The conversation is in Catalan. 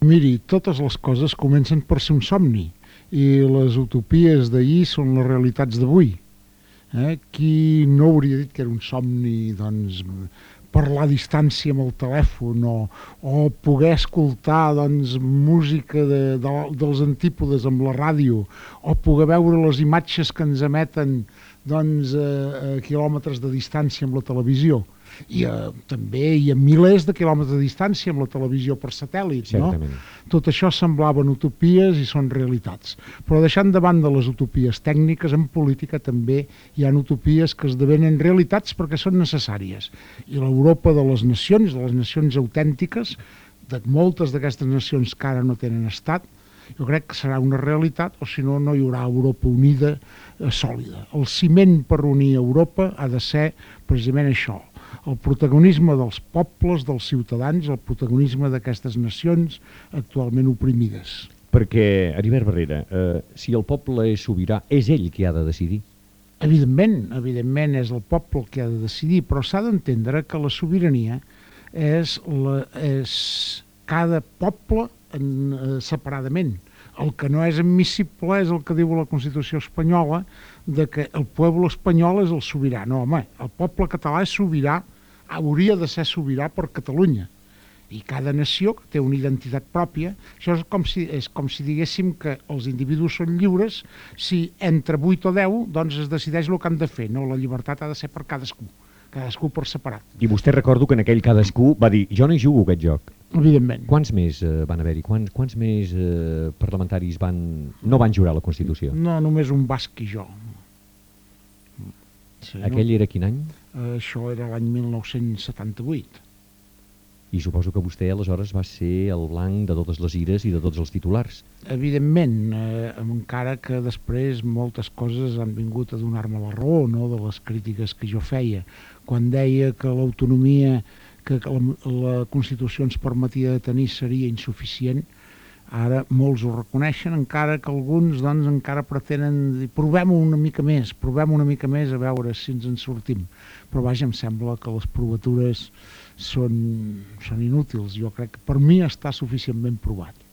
Miri, totes les coses comencen per ser un somni i les utopies d'ahir són les realitats d'avui. Eh? Qui no hauria dit que era un somni doncs, parlar a distància amb el telèfon o, o poder escoltar doncs, música de, de, dels antípodes amb la ràdio o poder veure les imatges que ens emeten doncs, a, a quilòmetres de distància amb la televisió i eh, també hi ha milers de quilòmetres de distància amb la televisió per satèl·lit. No? Tot això semblaven utopies i són realitats. Però deixant de banda les utopies tècniques, en política també hi ha utopies que esdevenen realitats perquè són necessàries. I l'Europa de les nacions, de les nacions autèntiques, de moltes d'aquestes nacions que ara no tenen estat, jo crec que serà una realitat o si no, no hi haurà Europa unida eh, sòlida. El ciment per unir Europa ha de ser precisament això, el protagonisme dels pobles, dels ciutadans, el protagonisme d'aquestes nacions actualment oprimides. Perquè, Heribert Barrera, eh, si el poble és sobirà, és ell qui ha de decidir? Evidentment, evidentment és el poble qui ha de decidir, però s'ha d'entendre que la sobirania és, la, és cada poble en, eh, separadament. El que no és admissible és el que diu la Constitució espanyola, de que el poble espanyol és el sobirà. No, home, el poble català és sobirà, hauria de ser sobirà per Catalunya. I cada nació que té una identitat pròpia, això és com si, és com si diguéssim que els individus són lliures si entre 8 o 10 doncs es decideix el que han de fer. No, la llibertat ha de ser per cadascú, cadascú per separat. I vostè recordo que en aquell cadascú va dir jo no hi jugo aquest joc. Evidentment. Quants més eh, van haver-hi? Quants, quants més eh, parlamentaris van, no van jurar la Constitució? No, només un basc i jo. Sí, Aquell no? era quin any? Uh, això era l'any 1978. I suposo que vostè aleshores va ser el blanc de totes les ires i de tots els titulars. Evidentment, eh, encara que després moltes coses han vingut a donar-me la raó no, de les crítiques que jo feia. Quan deia que l'autonomia que la, la Constitució ens permetia de tenir seria insuficient, Ara molts ho reconeixen, encara que alguns doncs, encara pretenen dir provem una mica més, provem una mica més a veure si ens en sortim. Però vaja, em sembla que les provatures són, són inútils. Jo crec que per mi està suficientment provat.